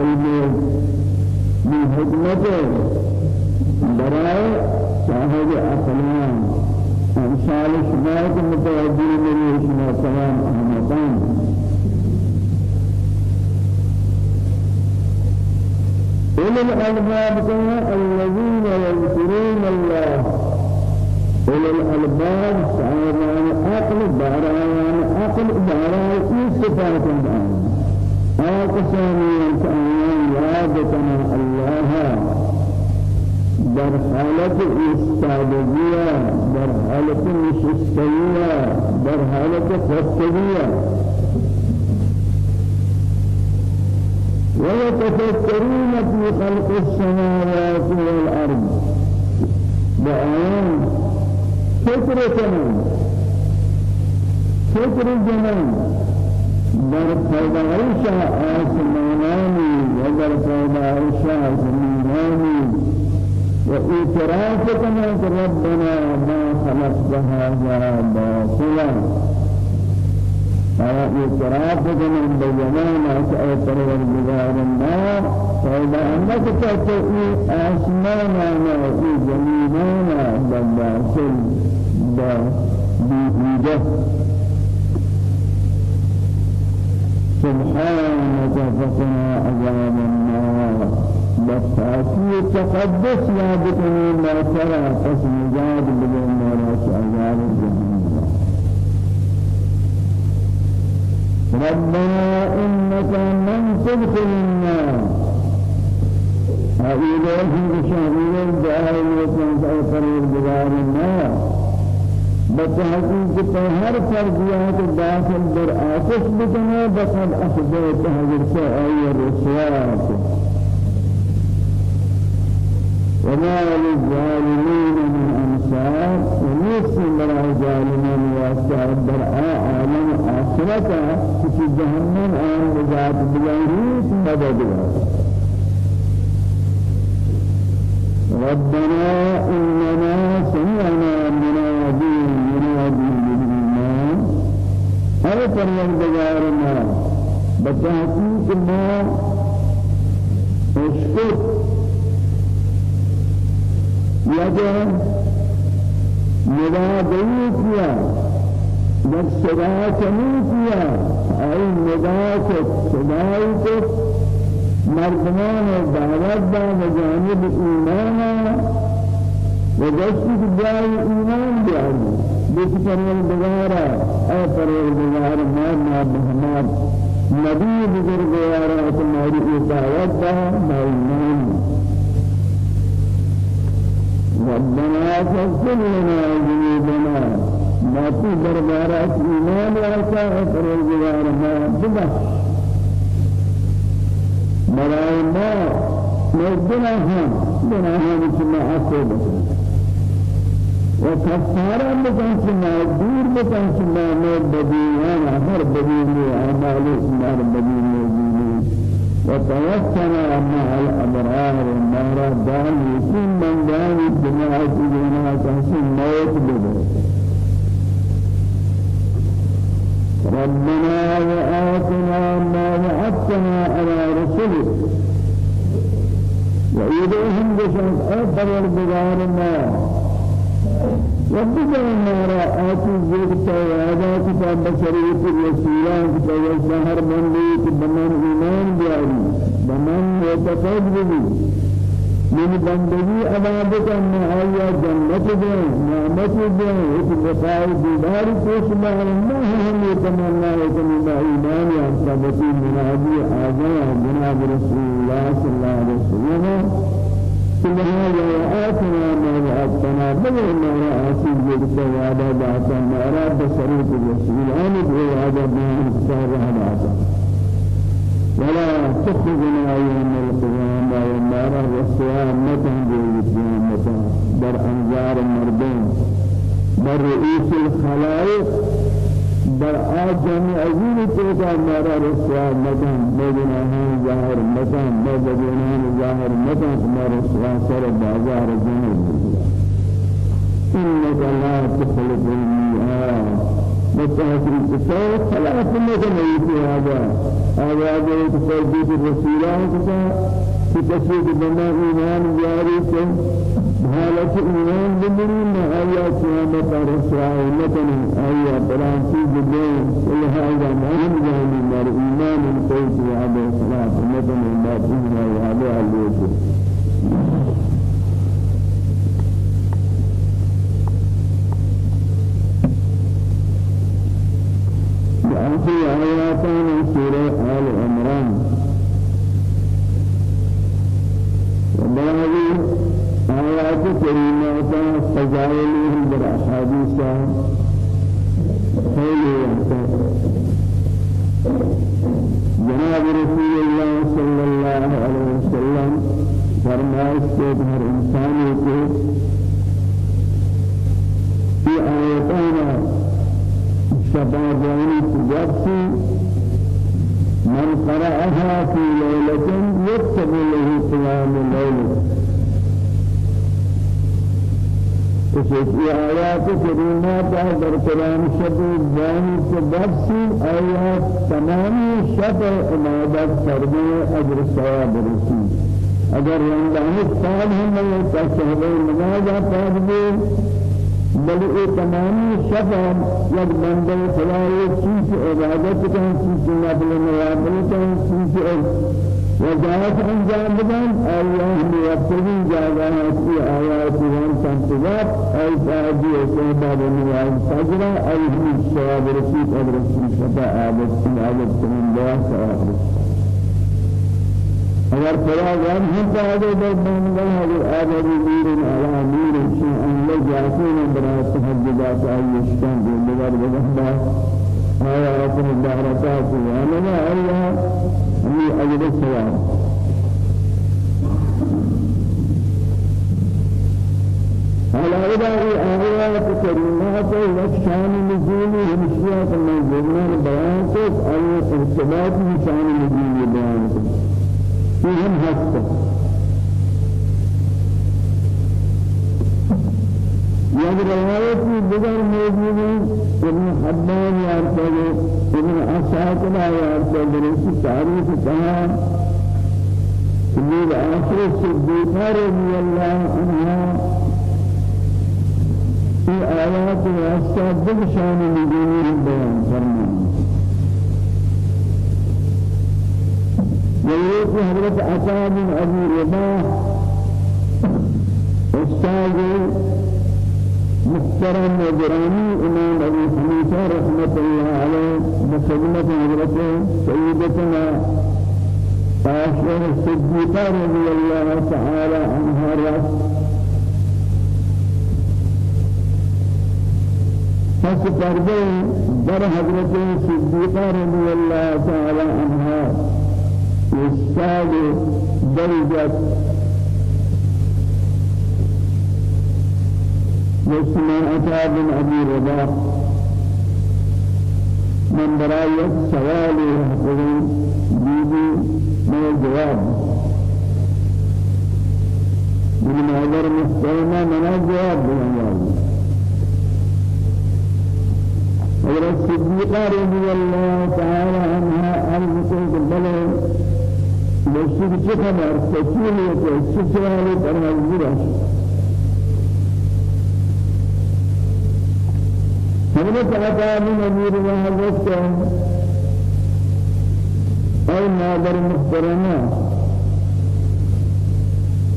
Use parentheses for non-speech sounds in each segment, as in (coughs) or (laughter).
من علمه من حكمته. براء صاحب أقلام أمثال شباب متوجه من يشنا سلام أحمدان أولي الألباب الذين يذكرون الله. أولي الألباب صاحبان عقل باران عقل باران صفات الآن آقسامي كأنهم يادتنا الله در حالت استعدادية در حالت نشستية در حالت خستگية ويتفكرون في خلق السماوات والأرض. بآيان فكر كمان فكر جنان. در پیدایش آسمانانی و در پیدایش زمینانی و اعتراف کنند ربنا ما خلقت هذا باطلا. أنا اعتراف من بيان أشياء پروردگار ما فإذا أنك تأتي آسمانا وفي جميلانا بالباطل بوجوده سبحانك فقنا عذاب النار. بساتي تقدس يا بكني ما ترى قسم جاد ما عذاب الجحيم ربنا إنك من تدخل النار. هؤلاء في شهرين دائما وكنت أفرير بغار النار. بتحقیق هر فرضیات داخل در آتش بکنه بقد أخذت حضرت آي الرسوات وما للظالمين من أنصار وليس من الظالمين واسع در عالم آخرته في جهنم آن بذات بجانه مدد ربنا إننا سمعنا أي پروردگارنا بتحقيق ما اشكر يجب منادي كيا جب صدا چنی کیا أي ندا کو صدای کو مردمان دعوت دا مجانب ایمانا و دستی جای ایمان بیت پرول بگارا اے پرول بگارا ما ما بہمار نبی بزرگوارا تمہاری دعوت دا ما ایمان ربنا فاغفر لنا ذنوبنا ما في دربارات ایمان واسع پرول بگارا ما ببخش برای ما مجدنا هم گناهانی که ما عفو بکن و کفاره بکن که ما دور بکن که ما مد بدیان هر بدیانی اعمال اسمار بدیانی دینی و توفنا مع الابرار مارا دانی سن من دنیا کی دینا تحسن موت بده ربنا وآتنا ما وعدتنا على رسلك. وإليهم بشأن أفضل بغارنا ربنا نارا آتي زيد توادا كتاب بشرية الرسولان كتاب الشهر من ليك بمن إيمان بياري بمن يتقبل من بندگی ادا بکن آیا جنت دے نعمت دے ایک بقاء دیدار کوش مہرنا ہم یہ تمنا ہے کہ من ایمان یا ثبتی منادی آجا جناب رسول اللہ صلی اللہ علیہ وسلم سبحان آتنا ما وعدتنا بل ما آسي جد وعدا ذاتا ما رب بصريت الرسول آمد وعدا بهم كتاب هذا ولا تخذنا يوم القيامة والنار والسلامة بالقيامة در أنظار المردين در رئيس الخلائق در آجم عظيم تلك النار والسلامة مدنها ظاهر مكان مدنها ظاهر مكان ما رسوا سر بازار جنوب. إنك لا تخلق الميعاد. بالتحقيق سوى خلاص ما في هذا هذا جو تفضيل الرسولان كذا في تشريع بنا إيمان جاري كن حالة إيمان بمرين آيات قيامة رسول مثلا آيات بلان في جبين كل هذا ما هم جاني مر إيمان القيد هذا الصلاة مثلا ما فيها هذا عليه في آيات من سورة آل عمران وبعض آيات كريمات فضائلهم بالأحاديث خير جناب رسول الله في آيات كريمات در قرآن شبه جاني تجابسي آيات تمام شفع عبادت فرده أجر الثواب رسول اگر رمضان سال هم يتشهد نماز فرده بل اے تمامی شفا یک بندے خدای چیز عبادت کا چیز نبل نوافل کا چیز وجاہت انجام بدن اللہ میقتدی جاگہ کی آیات وان تنتظار ای تعجی سبب نواز فجر آی ہم ثواب رسید اب رسید شفا عابد عابد من ثواب رسید اگر فراغان ہم قاعدے در بندہ ہے آدھر میر علا میر شیء ان لجاتین برا تحجبات آئیشتان دین بگر بگہدا آیات الدارتات وانما اللہ ہمیں اجر السلام على إذا آيات كريمات وشان نزول همشيات من زمان بيان أي ارتباط شان نزول بيان فيهم هسته یک روایتی دیگر موجود ابن حبان ہے ابن یارتا ہے رسی تاریخ کہا سبیل آخر صدیقہ رضی اللہ عنہ في آيات واسطة بشان نجوم البيان فرمان. ويوكي حضرت عطا بن أبي رباح أستاذ محترم وجراني إمام أبي حنيفة رحمة الله عليه بخدمة حضرت سيدتنا عائشة الصديقة رضي الله تعالى عنها رأس پس پردے در حضرت صدیقہ رضی اللہ تعالی عنہ استاد درجة وسماعة بن أبي رباح من براية سوال يحفظون بيدي من الجواب من مهدر مستلمة من الجواب من الله حضرت صديقة رضي الله تعالى عنها أرزقك بلد مشتري كخبر تسويه تسويه ترمزيرش حضرت عطا بن أمير وحضرت أي نادر محترمة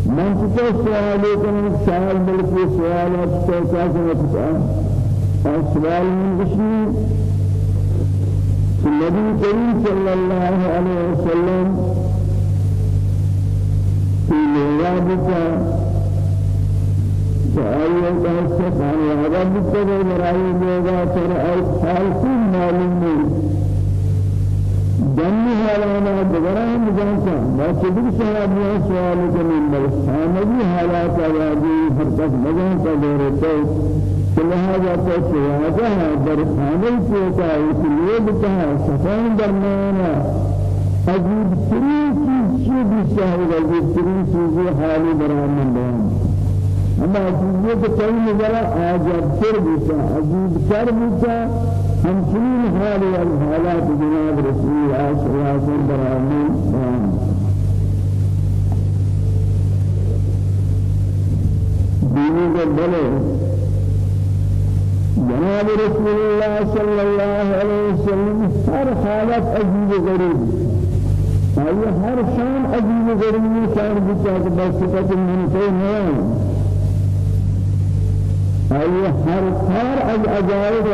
من تتو سؤالي كان سؤال بلکہ سؤالات تتوقع سمتتا السؤال من بشي النبي كريم صلى الله عليه وسلم في ميلادك عن هذا بالتبع مرأي بيضا ترى أي خالق معلوم جنة حالانا بغران مجانسا ما صدق سوابيا سوالك من ملسانة حالات آوازي فرقت مجانسا دورته فلهذا تسواتها در خانه كيتا وكليه بتها سفان درمانا عجیب ترین چیز چی بیشتر ہے عجیب ترین چیز حالی برامن بیان اما چیزیں کہ کئی نظر عجب تر بیشتر عجیب تر بیشتر ہم چنین حالی الحالات جناب رسول اللہ صلی اللہ علیہ وسلم برامن بیان دینی کے بلے جناب رسول الله صلى الله عليه وسلم ہر حالت عجیب غریب. آیا ہر شان عجیب غریب شان بچا کے بس صفت منتے نہیں آیا ہر کار از عجائب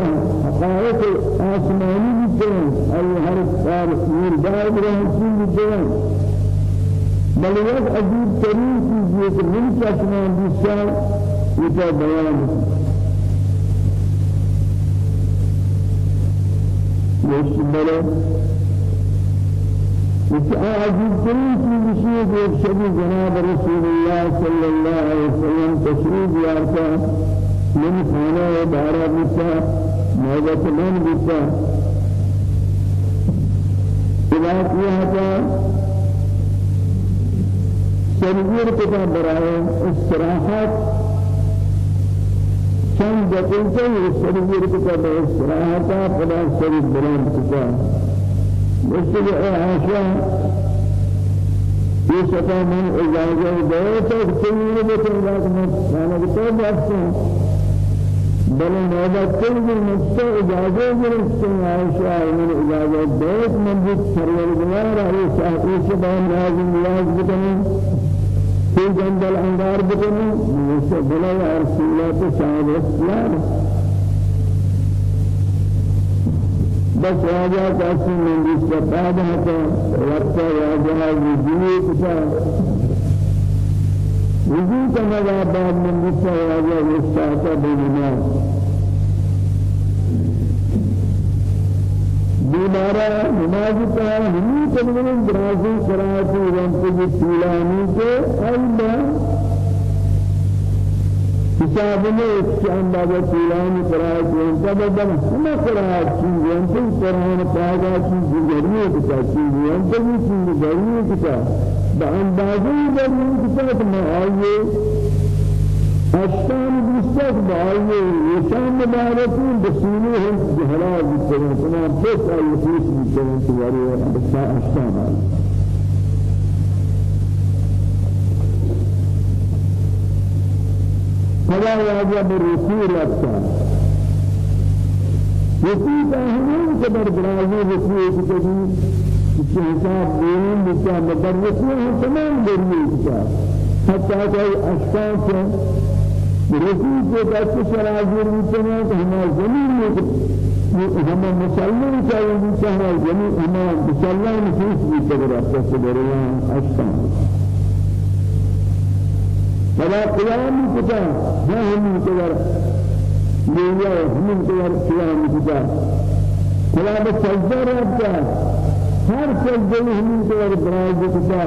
حقائق آسمانی بچے آیا ہر کار مردار برہنسی بچے بل یک عجیب ترین چیز یہ کہ من چشمان بچا یہ بیان یہ بلے وفي عجيب ترين في شيء شبه جناب رسول الله صلى الله عليه وسلم تشريف يارتا من خانه دارا بيتا موجة من بيتا إذا كيهتا سرير كتا برائے استراحات چند دقیقے سریر کتا برائے استراحات فلا سریر بلند کتا. مشکل عائشہ یہ ستا من اجازت دے تو بھی تو بات میں کھانا تو بات بل کل بھی مجھ اجازت گرفتے عائشہ من دے من بھی پروردگار ہے صاحب سے بیان راز نیاز بکنی في جنب الأنوار بکنی مجھ سے بلا یا رسول تو صاحب اختیار بس راجع كاسي من الاستفادة حتى وقت راجع وجود كتا وجود كما بعد من الاستفادة والاستفادة بالناس بیمارا نماز کا ہمی تنظیم درازی قرآتی رنتی طولانی کے ایلا حساب میں اس کے اندازہ طولانی قرآتی انتا بدل ہمیں قرآت چیز انتا قرآن پاگا چیز گرمی کتا چیز انتا بھی چیز گرمی کتا با اندازی گرمی کتا تو میں آئیے أشتان بيستك بعيه يشان مباركين بسينه هم جهلا بيتكلم تمام بس الفلوس بيتكلم تباري بس أشتان فلا واجب الرسول أكثر رسول أهلين كبر برازيل رسول كتبي في حساب دين بيتا مدرسين تمام دين حتى كي أشتان رسول کے دست شراجر بچنے کہ ہمیں زمین میں ہمیں مسلم چاہیے کہ ہمیں زمین ہمیں مسلم بھی تگر اپنے سے بریان اشتان فلا قیام کتا ہاں ہمیں تگر لیا ہمیں تگر قیام کتا فلا بسجدہ رابطہ ہر سجدہ ہمیں تگر براز کتا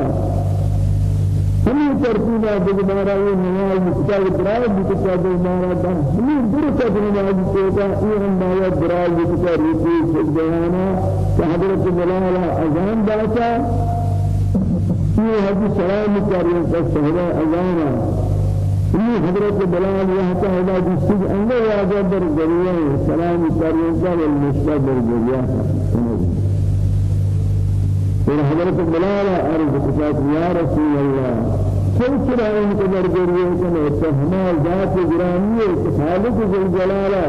ہمیں ترتیب ہے کہ ہمارا یہ نماز کتاب درائے بھی کتاب ہمارا دم ہمیں درست نماز کو کا یہ ہمارا درائے بھی کتاب ریتی سے بیانا کہ حضرت بلال اذان باتا یہ حدیث سلام کریے کہ سہرا اذان یہ حضرت بلال یہ تا ہے جس سے اندر در ذریعہ سلام کریے کہ المستقبل ذریعہ اور حضرت بلال عرض کتاب یا رسول اللہ كل كلام قدر جريه كنا فهما ذات جرامية خالق ذو جلاله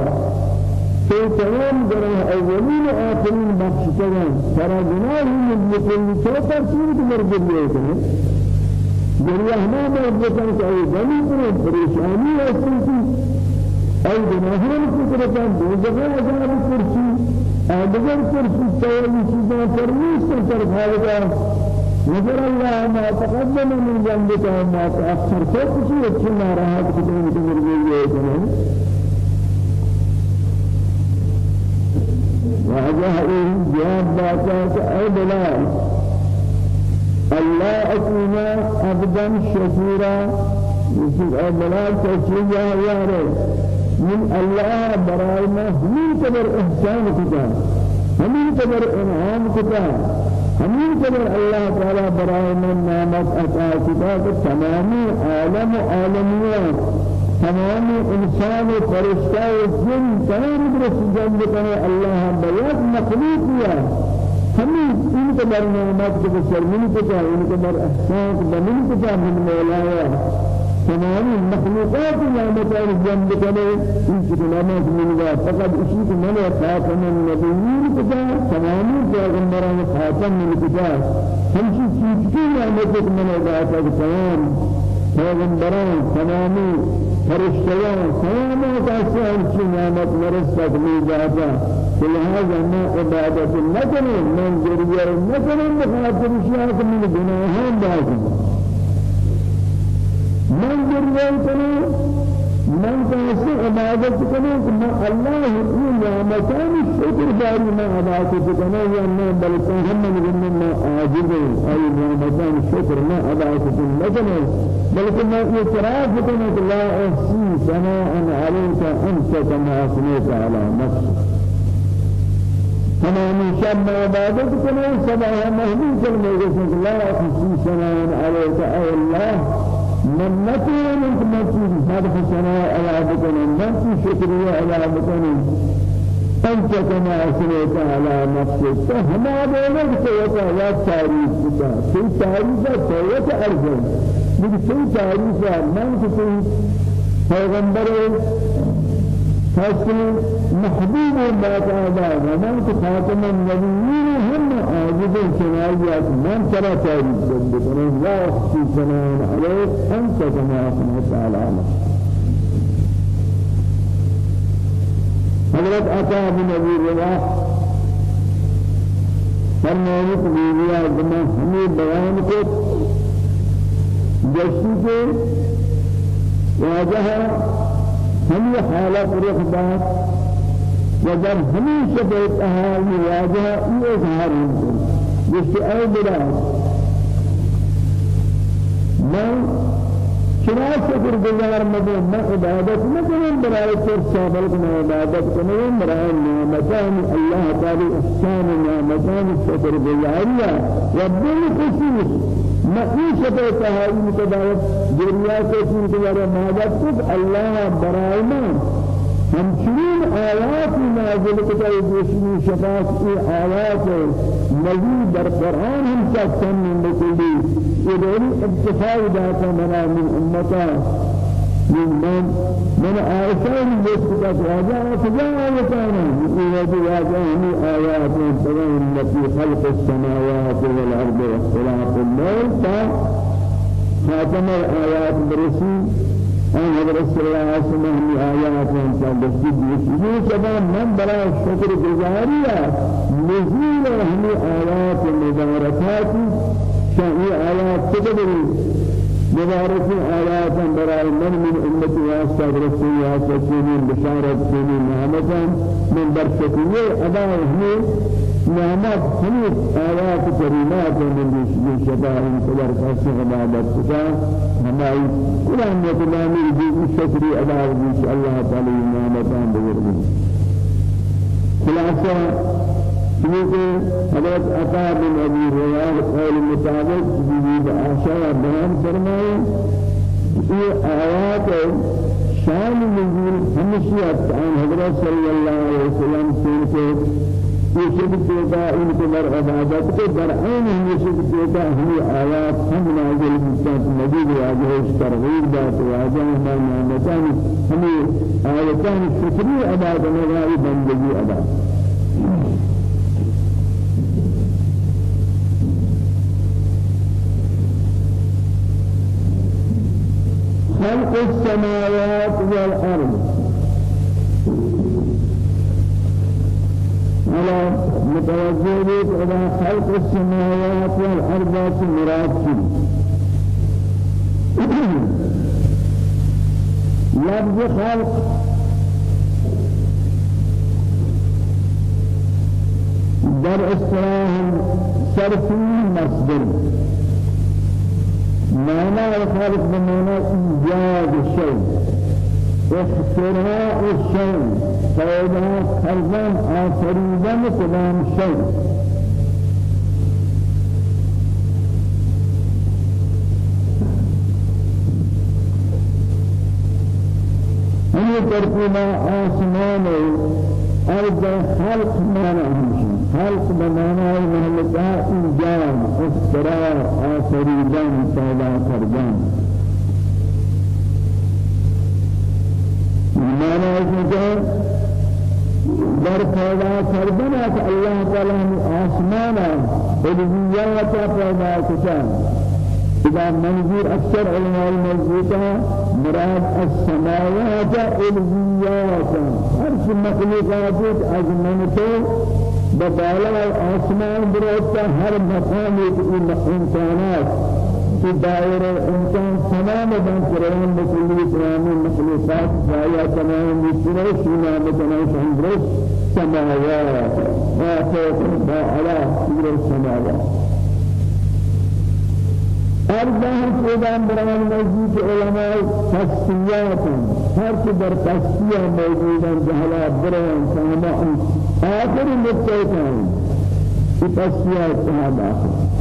في تمام جراه أولين آخرين بخش كمان ترى جناه من لكل شيء ترسيل قدر جريه كنا جريه ما مربوطا كأي غني كنا پریشانی أسلسي أي جناهان فكرة دوزخ عذاب الكرسي أدبر كرسي سوالي چیزاں فرمیش کر خالقا نظر الله ما تقدم من ذنبك وما تأخر كل شيء يتشمع راحت كتير كتير من وهذا جواب باتاك أي بلال الله عبدا شكورا يقول أي بلال تشجع يا رب من الله براينا من كبر إحسان كتاب من كبر إنعام كتاب همین قدر اللہ تعالی برائے من نعمت عطا کتاب تمامی عالم و عالمیان تمامی انسان و فرشتہ و جن تمام درست جنب کرنے اللہ بیات مخلوق کیا همین ان قدر نعمت کو شرمن کو چاہے ان قدر احسان بمن کو چاہے من مولایا تمام المخلوقات نعمت الجنب كله إيش نعمت من الله فقد إشيك من خاتم النبيين كذا تمام پیغمبران خاتم من كذا هم شيء شيء نعمت من الله تمام پیغمبران تمام فرشتيان تمام كاسان شيء نعمت مرسك من جاتا لهذا ما عبادة نكنا من جرير نكنا مخاطر شيء من جناحان باقي من جريان كنا من كاسي عبادت كنا كما الله هي نعمتان الشكر داري ما عبادت كنا يا ما بل هم من ما عاجز أي نعمتان الشكر ما عبادت كنا بل كما اعتراف كنا لا أحسي ثناء عليك أنت كما أثنيت على نفسك. تمام شب عبادت كنا سبع مهدي كلمة لا أحسي ثناء عليك أي الله من نتي من تمشي هذا سنة على بكون من شكرية على بكون أنت كما أسرت على نفسك فهما بينك توقع لا تعريف بك في تعريف توقع أرجل من في تعريف من كتير پیغمبر فصل محبوب باقاعدة ومن خاتم النبيين عاجز كنايات من ترى تاريخ بكرين لا أخشي سنان عليك أنت كما أخنت على حضرت عطا بن أبي رواح فرمانی کہ بیویا زمان ہمیں بیان کو جشی کے واجہ ہمیں حالت رخ بات وجب ہمیشہ بیتا ہے یہ واجہ یہ اظہار ہے جس سے اے بلا میں چرا شکر گزار عبادت نہ کروں برائے تر شامل میں عبادت کروں برائے نعمتان اللہ تعالی احسان نعمتان شکر گزاریا رب الخصوص معیشت تہائی متدارت دنیا سے چین کے بارے مادت کب اللہ برائے میں ہم چنین آیات نازل کتائی دوشنی شفاق ای آیات مزید در قرآن ہم چاکتن من بکلی يدوري اكتفاء ذات منا من أمتا. من من من آيات يسكت راجع فجاء وكان يوجد واجهني آيات تبين في خلق السماوات والأرض واختلاف الليل خاتم الآيات برسي أن حضرت صلى الله عليه وسلم آيات من تبسط يسير سبا من بلا شكر جزاريا نزول هم آيات مباركات شاهي آيات تدبري مبارك آيات برای من من أمتي واسطة رسول سنين بشارة سنين نعمة من برشتية أداء هني نعمت هني آيات كريمات من شفاء قدر قصة عبادت كتا ہماری قرآن مطلعانی بھی شکری ادا ہوگی اللہ تعالی نعمتان بزرگی خلاصہ چونکہ حضرت عطا بن ابی رواد قول مطابق جدید آشاء بیان فرمائے یہ آیات شان نزول ہمشیت عن حضرت صلی اللہ علیہ وسلم سے شکل کا ان کے در عبادت کے در عین شکل کا ہمیں آیات ہم نازل مستند مجید واجہ ترغیب دات ہمیں نعمتان ہمیں آیتان شکری ادا کرنے بندگی ادا خلق السماوات والأرض. على متوجه إلى خلق السماوات والأرض مراد (clears throat) لفظ خلق در اصطلاح صرفی مصدر. معنى الخالق بمعنى إيجاد الشيء اختراع الشيء فإذا خلقا آفريدا كلام شيء هي ترتيب آسمان أرض خلق معنى همشي خلق بمعنى مهلكة إنجام اختراع آفريدان پیدا کردن. معنى ہے در پیدا کردن کہ اللہ تعالی آسمان الوهیات پیدا کیا إذا منظور أكثر علماء المنظورة مراد السماوات الوهيات هر مخلوقات أجمنته بدالا الآسمان بروتا هر مقام الإمكانات في دائرة إمكان تمام بن كريم بكل إسلام المخلوقات فهي تمام بسرعة شنا بتناش عندرس سماوات وفوق على سير السماوات أربعة سودان برمان مزيد علماء تسيات هر كبر تسيا موجودا جهلا برمان سامع آخر نقطة كان تسيات هذا آخر۔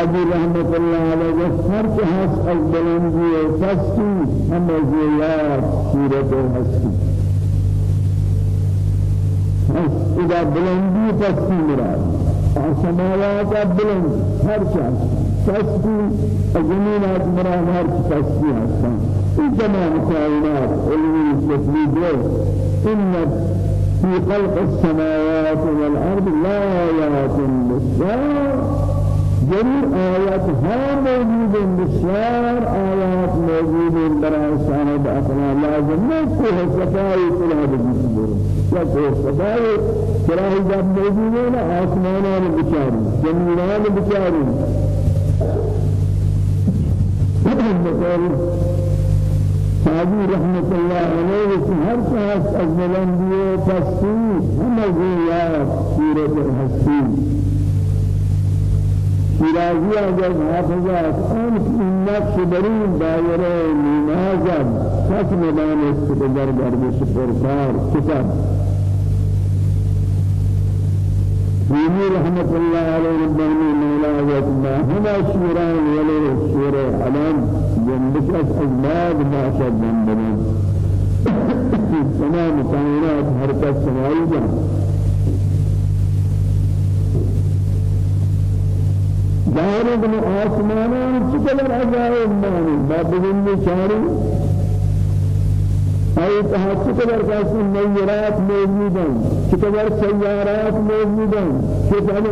شيخ سعدي رحمة الله عليه هر كهس البلندي تسي هم زيات سورة الحسي إذا بلندي تسكي مراد۔ السماوات بلند هر شيء تسكي الجميلات مراد هر شيء تسكي هستان الجماع كائنات علمي تسليد إن في خلق السماوات والأرض لا آيات للسائر جميع آيات ها موجود بسيار آيات موجود برای ساند أخنا لازم نكو صفائی كل هذا الجسم کا کوئی خدا ہے کراہی جب موجود نا آسمانان بچاری زمینان بچاری سعدی رحمت الله علیه في هر کس از بلندی و پستی همه گویا سورت الحسین شیرازی اگر حافظات آن این نقش برین دایره نمازد کس ندانست که در گردش پرکار کتاب دینی رحمت الله علیه ربانی مولا وطما هما شیران ولی شیر علم جنبش از اجماد باشد جنبنا (coughs) تمام کائنات حرکت سمائی جان. ظاهر بن آسمانان چقدر عجائب مانی؟ ما بگن چاری أي تحقق بركاس النيرات موجودا كتبر سيارات موجودا كتبر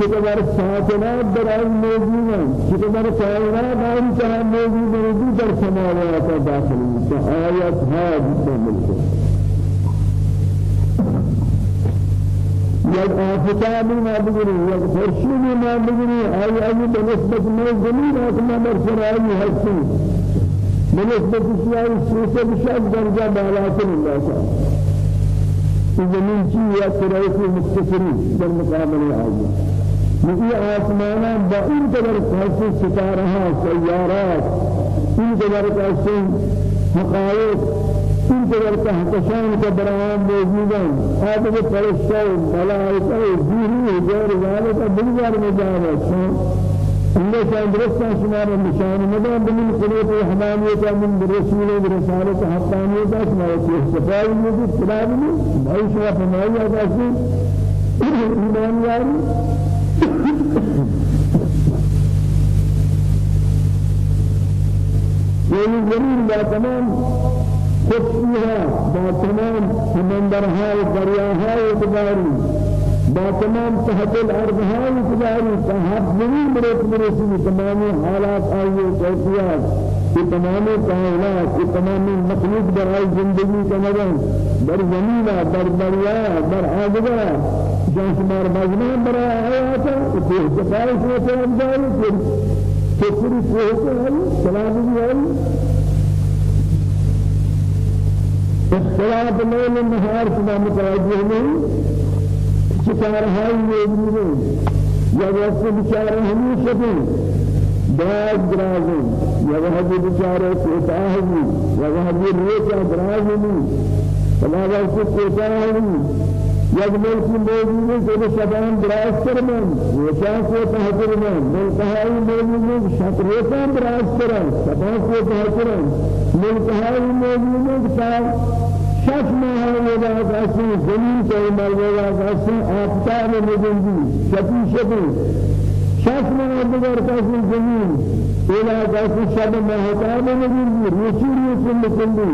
كتبر ساكنات براي موجودا كتبر كائنات أنتها موجودا دوسر سماوات داخل آيات هذه تملك یک آفتابی ما بگیری یک فرشیدی ما بگیری آئی آئی بنسبت میں زمین آسمان بر سرائی هستی بنسبت شيء سوسة بشأن درجة بالاتر الله. تعالى زمین چی یا ترایفی مختصری در مقابل آجی مجھے آسمانا؟ با این قدر کیسے ستارہ سیارات این قدر کیسے حقائق این قدر کہکشان کا برآم موجودن آدم فرشتہ ملائکہ جیری غیر ذالک بلغار مجاوب الله كان درسنا شمار النشان مدام بمن قلوب الحمانية من برسول برسالة حقانية شمار استفاء من كلام من أي شيء فماي هذا شيء إيمان يعني يعني زمين لا تمام خصوصها با تمام سمندرها ودرياها ودباري با تمام تحت الأرض هاي تجاري تحت زمین برت برسی تمام حالات آئیے کیفیات کہ تمام کائنات کہ تمام مخلوق برائے زندگی کا نظر در زمین در دریا در آگا جان شمار مجمع برائے حیات کہ اتفاق سے تو افضل پھر فکری کو ہے سلام بھی ہے اختلاف الليل النهار كما متوجه منه ستارهای موجودن یا وقت بیچاره همیشه بی باز درازن یا وقت بیچاره کوتاه بی یا وقت ریچا درازن فلا وقت کوتاه بی یک ملکی موجود ہے جو شبان دراز کرمن ریچا کوتاه کرمن ملکهای موجود ہے شطریچا دراز کرن شبان کوتاه کرن ملکهای موجود ہے شش ماه ودا کسی زمین سے ودا کسی آفتاب مجندی. شتی شتی شش ماه دیگر کسی زمین. ودا کسی شب مهتاب مجندی. روشی روشی مجندی.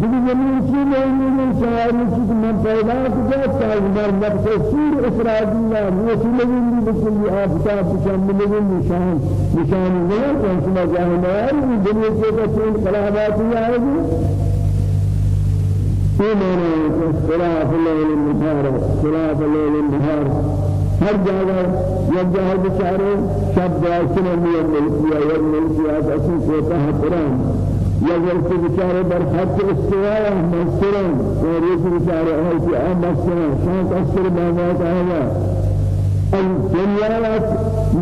دیگه زمین چی نہیں شاعر چی من پیدا کیا تاج مر نفس سور اسرائیل روشی مجندی بکلی آفتاب بچم مجندی شان نشان نہیں کہ شما جاہل ہے دنیا کے کچھ کلامات آئے في معنى اختلاف الليل النهار اختلاف الليل النهار. هر جگہ یک جگہ بیچارے شب داشتن میں ملکیا یا ملکیا اسی کوتا ہے قرآن یا جلسے بیچارے بر خط استواء یہ بیچارے ہے کہ ام مسترن شان اثر بابات ہے الدنيا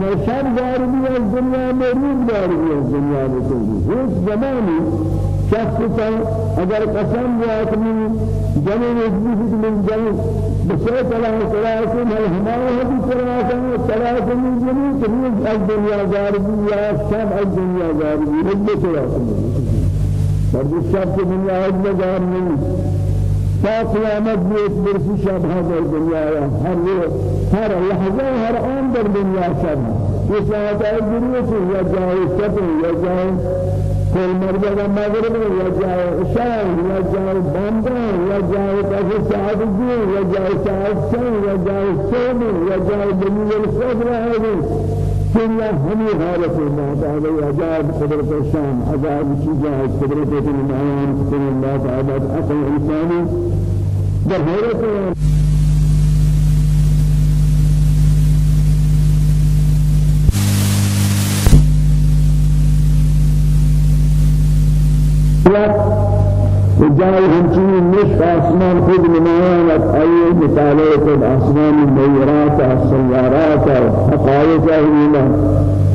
نشر دار بھی الدنيا مرید دار بھی الدنيا میں اس زمانے شخص اگر قسم يأتي جميع نسبت من جميع بسرعة الله ثلاثة من همائه هذه ثلاثة ثلاثة من جميع جميع الدنيا جاربي يا شام الدنيا جاربي رب ثلاثة فرد الشاب الدنيا عدنا جاربي فقيامت بيت برسي شاب هذا الدنيا هر هر لحظة هر آن در دنيا شاب يساعد الدنيا يا جاي شاب يا جاي كل مرجع مغرب يا جاي شام يا جاي بامبا يا جاي كذا ساعد يا جاي ساعد سن يا جاي سن يا جاي بني الصبر هذه دنيا هم حالة الله تعالى عذاب قدرة الشام عذاب شجاع قدرة المعان قدرة الله تعالى أقل إنساني در حیرت وجاء همچنین نصف آسمان خود نمایان أي مطالعه آسمان النيرات السيارات حقائق أهلنا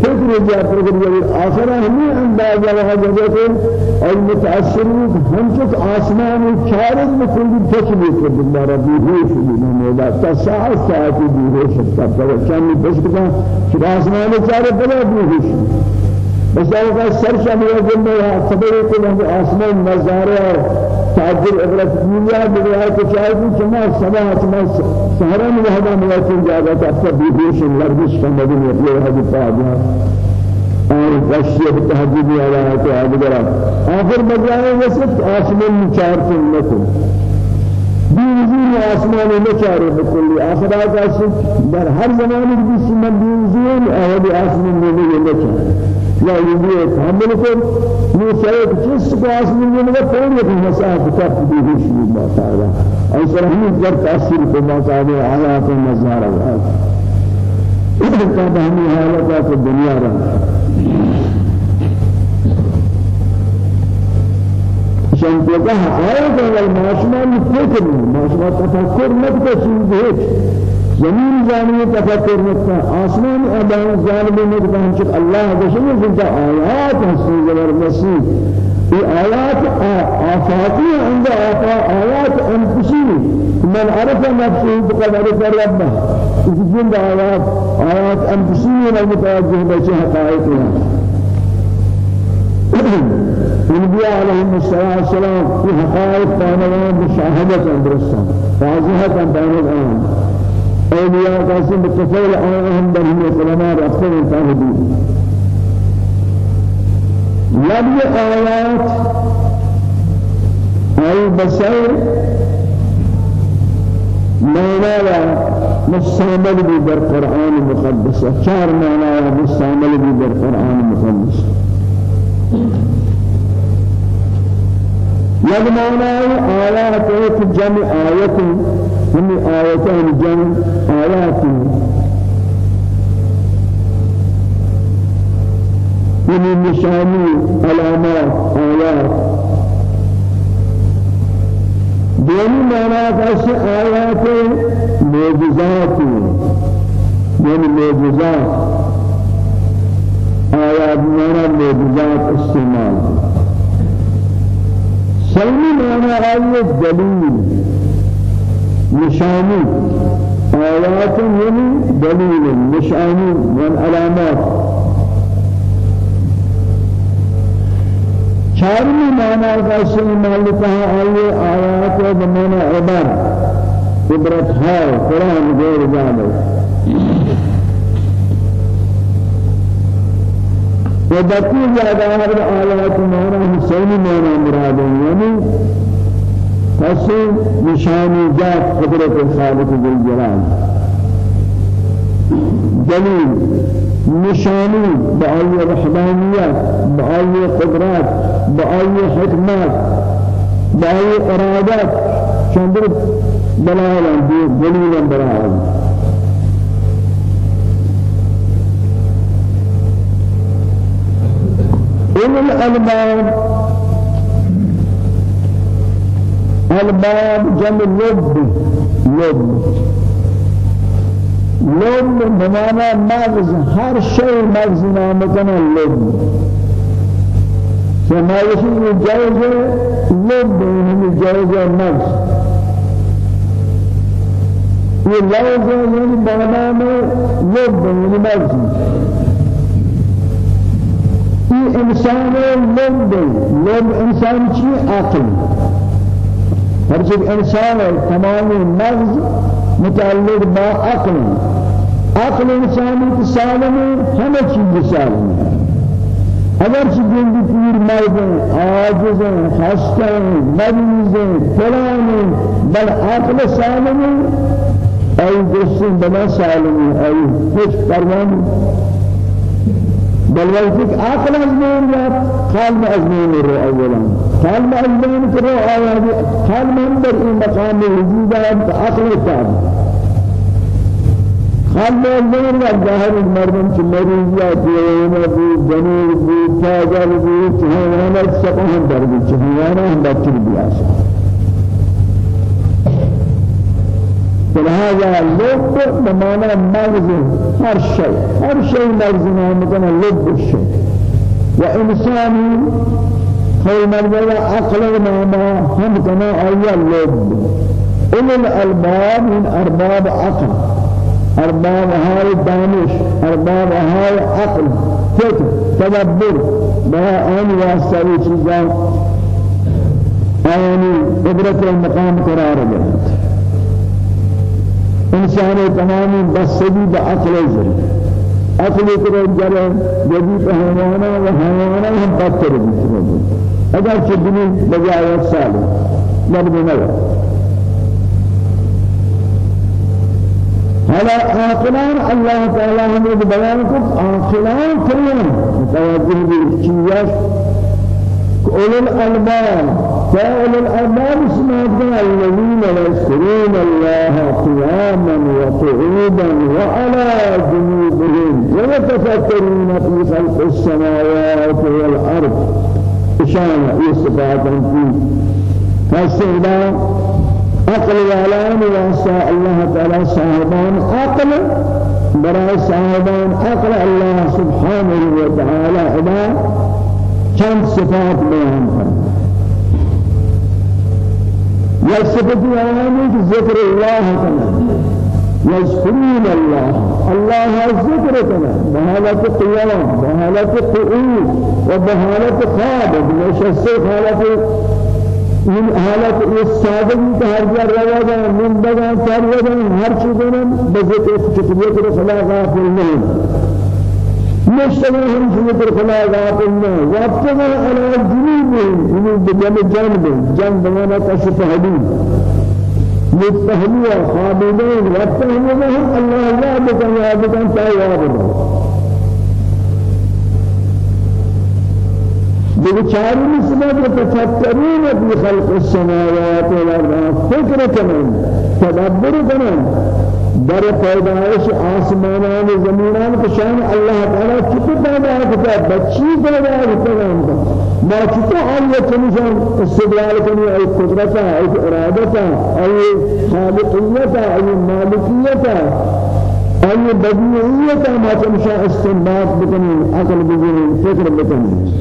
فكر جاء فكر جاء آخر همي أندازة وها جاء المتأثرين هم شك آسمان الشارد بكل تشبيه بالله ربي هوش من مولا تسعة ساعة بيهوش تبقى كان بسكتا شك آسمان الشارد بلا بيهوش بس أوقات سرشم يقولنا سبب كل هذا آسمان نظارة تعبير عبرت دنيا برواية شاهد كما سبعة كما سهران وهذا مواصل جاءت أكثر بيدوش لربش كمدين يفيه هذه فاضية اور غشیہ تہذیب آیا تو ادگرا آخر بجائے وسط آسمان چار سنت بیوزین آسمان نچاره بکلی آخرات آسمان در هر زمانی بیسی من بیوزین آهدی آسمان نچاره یا یہ حمل کو یہ شاید کو آسمان میں لگا پڑھ لیکن مساحت تک بھی ہوش اللہ تعالی اور ہم در تاثیر کو مصابے حالات نظارہ ہے کا ہمیں حالات دنیا رہا شان جگہ حقائق والمعاشمہ فکر معاشمہ تفکر مت کو چیز ہے زمین جانب تفکر نکتا آسمان ادان جانب نکتا ہمشک اللہ بشنی جنتا آیات حسن زبردستی یہ آیات آفاقی عند آفا آیات انفسی. من عرف نفسه فقد عرف ربه اس جند آیات آیات انفسی من متوجه بچه حقائقها الانبياء عليهم الصلاه والسلام في حقائق كانوا مشاهده درسا واضحه بين الان أولياء قاسم بالتفعيل أنهم بهم العلماء رأسهم الفاهدين لبي آيات أي بصير معنى مستعمل بي بالقرآن المقدس شهر معنى مستعمل بي بالقرآن المقدس لگ معنى آيات جمع آيات هم آيتان جمع آيات من نشاني علامات آيات. دوني معنى فاس آيات معجزات من معجزات. آيات معنى معجزات استعمال. سلمي معنى آيات دليل نشانی. آيات یعنی دلیل. نشانی. من علامات. چارمی معنی سے مالکہ آئے آیات و بمعنی عبر عبرت ہے قرآن غیر جانے وبقي زیادہ ہر آیات معنی حسینی معنی مراد یعنی فسي نشاني ذات قدرة الخالق ذو الجلال دليل نشاني بأي رحمانيات بأي قدرات بأي حكمات بأي إرادات شندر دلائل دليلا دلائل إن الألباب الباب جمع لب لب. لب بمعنى مغز هر شيء مغز نامتنا لب. كما يشير جائز لب يعني جائز مغز. یہ لفظ یعنی بنا میں لب یعنی مغز. یہ انسان لب لب انسان چی؟ عقل. هرچند انسان تمام مغز متعلق با عقل. عقل انسانی کی سالم همه چیز سالم اگر چی جنگی پیر مرد عاجز خسته مریض فلان بل عقل سالم ای درست بنا سالم ای کچھ پروان بل وقتك عقل أزمين قال ما أزمين رو أولا. ما أزمين رو أولا من در إيه مقام وجودا عقل التعب قال ما أزمين لا ظاهر المردم كمريض ديونا بي جنور بي تاجر بي تهوانا سقهم در بي تهوانا هم بكر بياسا فلهذا لب بمعنى مغز هر شيء هر شيء مغز نامتنا لب الشيء وإنساني خير مرجع عقل ناما هم كما أي لب أولي الألباب من أرباب عقل. أرباب هاي دانش أرباب هاي عقل. فكر تدبر بها أن واسطة چیزان آنی قدرت المقام قرار دهند انسان تمامی بسدی با عقل زر عقل کرے جرے جدی حیوانا و حیوانا ہم بدتر بھی اگر چدنی بجائے سال مرد نہ هذا عاقلان الله تعالى هم بيان كف عاقلان كلهم متوجه بالشيء أولي الألباب. فأولي الألباب اسمعنا الذين يذكرون الله قياما وقعودا وعلى جنوبهم. ويتفكرون في خلق السماوات والأرض. إشارة إصفاتا فيه فالسيدة عقل والآن واسع الله تعالى صاحبان عقل. برای صاحبان عقل الله سبحانه وتعالى. إذا كم صفات بيان فرمائے يصفت يعني ذكر الله كنا يذكرون الله. الله ذكر كنا بهالة قيام بهالة قعود وبهالة خابد وشسي حالة من حالت استادی که هر جا رواجا من بگان سر وجن هر چیز کنم بذکر خطبیت خدا غافل نہیں مشتغل هم في ذكر خلا غافلنا وابتغى على جنوبهم. من بجانب جنب جنب وأنا كشف حديد متهمية خابدين وابتهمهم الله لا بكن يا بكن تايا بچاری نسبت تفکرین في خلق السماوات والأرض. فکر کنن تدبر کنن در پیدایش آسمانان و زمینان که شان الله تعالی چطور پیدا کرد؟ بچی پیدا کرد. ما چطور آیه چنین استدلال کنی ای قدرت ای ارادت ای خالقیت ای مالکیت ای بدیعیت. ما چنین استنباط بکنی عقل بکنی فکر بکنی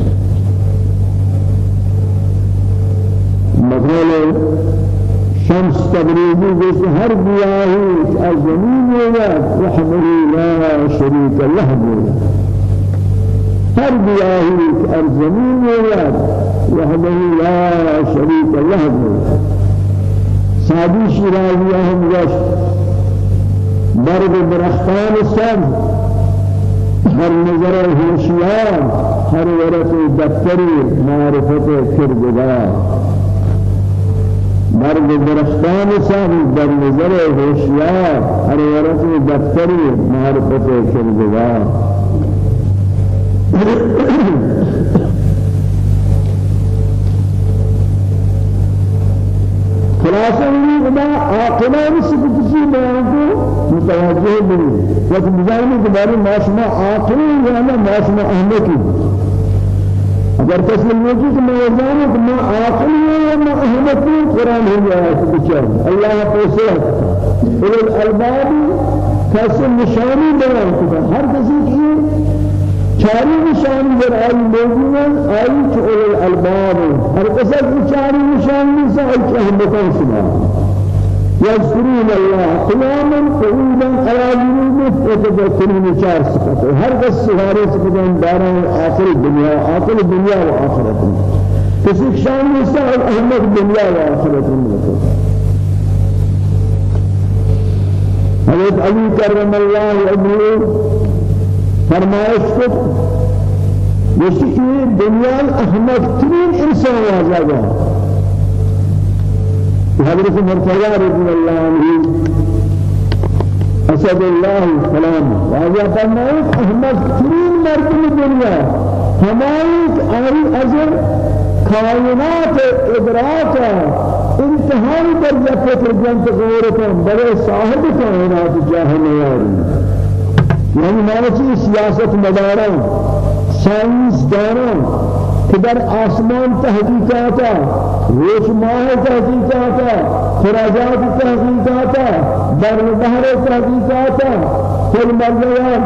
مثلا شمس تبريزي جس هر بياهي الزمين وياد وحمه لا شريك له بيا هر بياهي الزمين وياد وحمه لا شريك له بيا سادي شرازي هم جش برد برختان السم هر نظر الهوشيان هر ورث دفتری معرفت کردگار. مرد درختان سان در نظر هوشیار هر ورث دفتری معرفت کردگار خلاصہ یہ بنا عاقلان سے کسی بیان کو متوجہ نہیں لیکن بجانے کے بارے میں ماشما عاقلی یا نہ ماشما احمقی اگر کسی موجود کہ میں جانوں کہ میں عاقل ہوں میں احمد ہوں قرآن ہو گیا ہے بچار. اللہ پیسے ہے الالباب کسی نشانی بیان کرتا ہر کسی کی چاری نشانی در آئی موجود ہے آئی کہ الالباب ہر کسی کی چاری نشانی سے آئی کہ احمدان سنا يذكرون الله قياما قعودا على جنوبهم يتذكرون شعر صفته هر قص سهارة صفتان داران آخر الدنيا آخر الدنيا وآخرة كسيك شان يستعد أهمة الدنيا وآخرة حضرت علي كرم الله وجهه فرمائش کو یہ دنیا احمد ترین انسان آزاد حضرت مرتضى رضي الله عنه. اسد الله سلام. واجا فرمائے أحمد ترین مرد دنیا ہماری آئی اجر کائنات ادراک انتہائی درجہ فکر جنت غورتاں بڑے صاحب کائنات نیاری یعنی مالچی سیاست مداران سائنس داران در آسمان تحقیقاتا روش ماہ تحقیقاتا خراجات تحقیقاتا در بحر تحقیقاتا کل مرضیان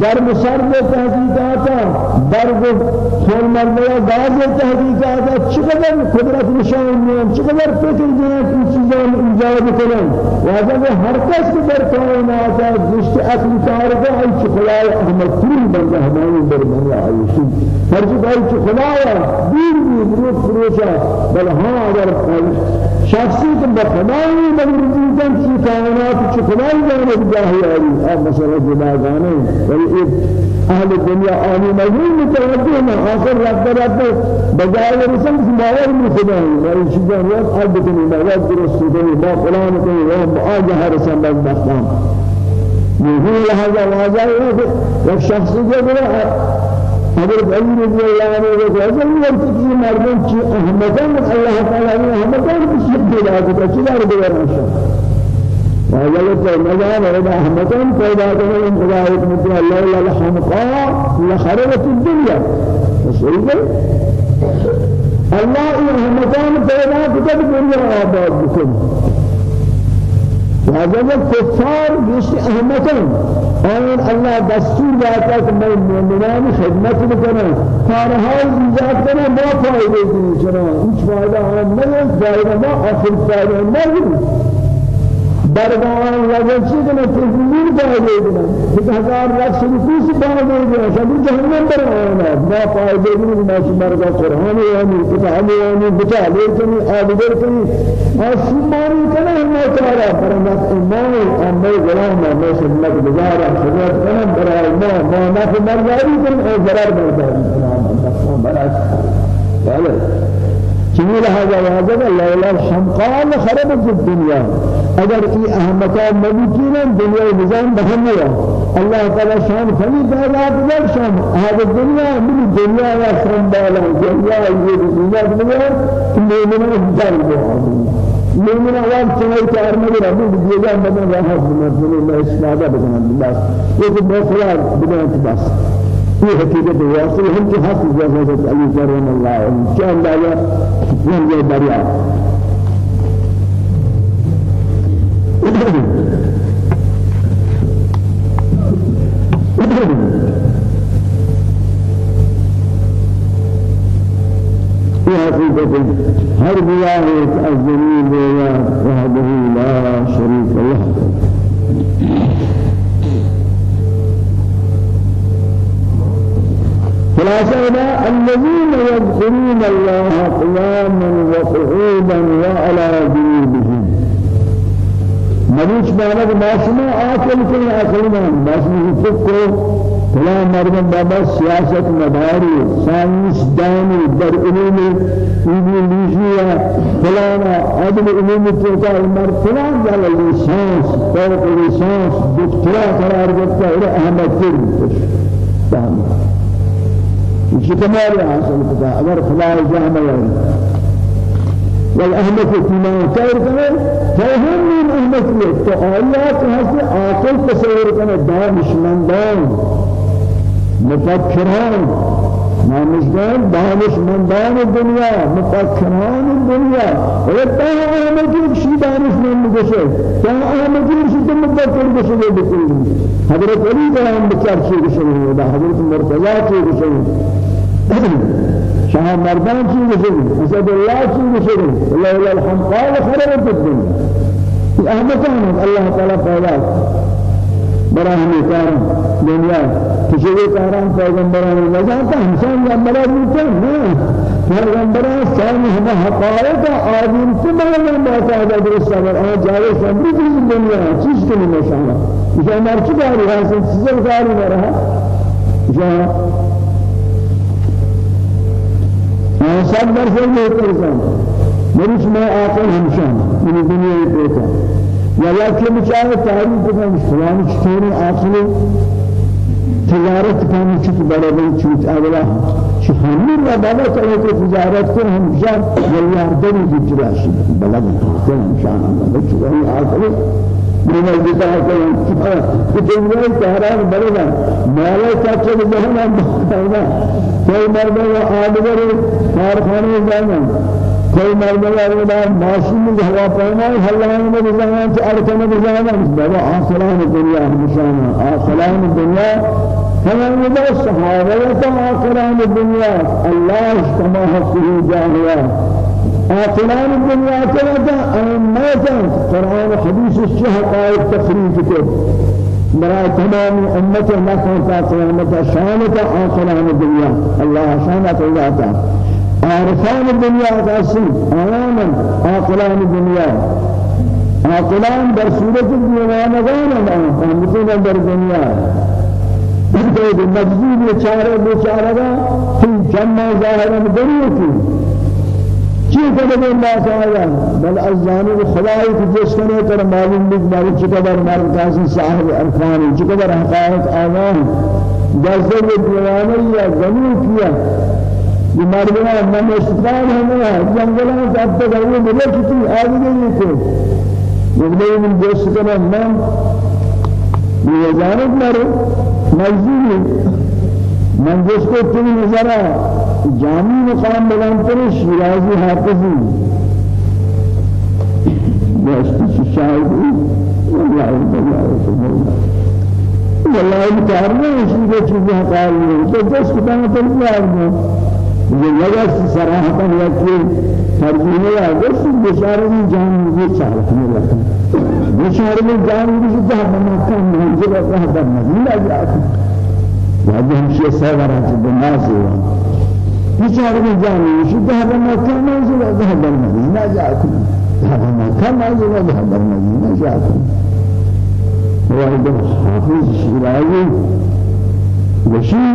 در مسرد تحقیقات در خون مرمیا بعض تحقیقات چقدر قدرت نشان میان چقدر فکر دینا این چیزان ایجاد کنن و اگر هر کس که در کائنات دشت اصل کو ای چخلای احمد تین بنده همانی در بنده عیشی هر چیز ای چخلای دیر دیر روز فروشا بل ها اگر شخصی که بخدایی مجرد کن چی کائنات چخلای جانب جاهی آئی آب مسئلہ جدا گانے ولی أهل الدنيا آني مجهول متوجه آخر رب رب بجائے رسم سماور مخدای ولی چیزان یاد عرض کنی مواد درست کنی با فلان کنی و آجه رسم بدبختان يقول هذا واضح ہے ایک شخص جو ہے حضرت علی رضی اللہ عنہ کو کہا ہے کہ یہ مردوں کی احمدان اللہ تعالی نے احمدان کی شکل دیا ہے کہ چلا رہا وجلت مجال إلى أحمدهم فإذا كان أولئك مثل الليلة الحمقاء لخربت الدنيا. وصيبه الله رحمتان فإذا كتب الدنيا آباد بكم وهذا الكفار بيش أحمدهم آن الله دستور داتا کہ میں مومنان خدمت بکنم کارها ایجاد کنم ما فائدے کنی چنان. هیچ ہم نہیں فائدہ ما آخر فائدہ نہیں درگاهان لگن چی کنه تزمین باید کنه یک هزار لک سلسوس باید کنه شبی جهنم بر آنا ما فایده کنه ما چی مرگا قرآن یعنی کتاب یعنی بچا لیکنی آبگر کنی. آسمانی کنه ما کارا. برمت ایمان امی غلام ما خدمت گزارا خدمت کنه برای ما. ما نفع مرگاری کنه أو ضرر مرگاری کنه برای بله. چنین هذا واجب لولا الحمقان خربت الدنيا. اگر ای احمقان ممکن دنیا نظام بہمیا اللہ تعالی شان فلی پیدا کر شان. هذا الدنيا من الدنيا يا شان بالا دنیا یہ دنیا دنیا مومن دار مومن اوان چنائی چار مگر ابو دیگا بدن راحت بنا میں استفادہ بنا بس بخلا بنا بس. یہ حقیقت واصل ہم کے حق حضرت علی کرم اللہ إن شاء یہ یہ دریا یہ حقیقت ہر بیاہ ایک الزمین وحده لا شریک له. خلاصة الذين يذكرون الله قياما وقعودا وعلى جنوبهم. ملوش معنى ماشما آكل كل آكلنا ماشما فكر فلا مرد بابا سياسة مداري ساينس داني در علوم ايديولوجيا فلانا عدل علوم تلك المر فلان جال الليسانس فوق الليسانس دكتوراه قرار جبتا إلى أحمد تربي فهم اجتماعي حاصل كذا اگر خدا جامع يعني والأهمة فيما كمان فهم من أهمة التقاليات هذه عاقل تصور كمان دانش من دان مفكران. ما مشدان دانش من دان الدنيا مفكران الدنيا ويبقى أهمة شيء دانش من مجشة كان أهمة شيء مفكر بشيء بكل حضرت علي كلام بچار شيء بشيء حضرت مرتضى شيء بشيء شاه مردان چی بشری اسد الله الله الا الحمد قال خربت الدنيا احمدان الله تعالى پیدا براهم کار دنیا. کسی کاران پیغمبران نجات انسان یا مراد نہیں ہے پیغمبران سان ہم حقائق آدم سے بلند بات ہے درست ہے اور جاوے سمجھ دنیا چیز کے نشانہ یہ ہمارا چیز ہے سیزن کاری نہ رہا میں سب در سے میں کرتا ہوں میری میں آتا ہمشان میری دنیا پیتا ولا كم بچاره تعریف کنم فلان چطوری آخری تجارت کنی چی برابر چیز اولا چی همین را بالا کرده که تجارت کنی هم جان. میلیاردری دیگراشی بلد کنم شان الله چی آخری من الجزاء كلام كتير كهران بلدا مالا كاتش بجهنا بنا كل مرة آدمر كارخانة جانا کوئی مردم آرودہ معصوم ہوا فرمائے حلان میں رضایان سے ارکان رضایان بابا آخران دنیا ہمشانا آخران دنیا فمن رضا الصحابہ یتم آخران دنیا اللہ اجتماع حقه جاہیا الدنيا. دنیا کرتا ایماتا قرآن حديث الشہق قائد تخريجك کرتا تمام امت ما كانت قیامت شانت آخران دنیا اللہ الله اللہ تعالی عارفان الدنيا قاسم آيانا آخران الدنيا. آخران در الدنيا نگانا فهمتون در بلکہ مجذوب بیچارہ بیچارہ في جمع ظاهرا دنیا چی قدر اللہ تعالی بل از جانب خدای کی جس کر معلوم بھی مالک چی قدر مرد کاسی صاحب ارکان چی قدر حقائق آوان. جذب دیوانی یا کیا یہ مردنا من ہے جنگلوں سے اب تک وہ ملے کتنی آگے نہیں تھے یہ من جس کنے من جانب مرے مجزومی من جس کو تنی نظرہ جامی مقام بلندتر شیرازی حافظی باشتی شاہدی والله والله والله والله بتعرض شيء چیزیں قال تو جس کو بنا پر پیار میں یہ لگا صراحتا ہے کہ ترجمہ ہے جس بشارہ میں جان یہ چاہتا ہے اللہ بشارہ میں جان یہ جہاں مکہ منزل رہتا مدینہ جاتا ہے ہم شیء سوارات بناس ہوا بیچاره می جانی شو ده ما کم نزد ده در مدینه جاکن ده ما کم نزد ده در مدینه جاکن وارد حافظ شیرازی وشی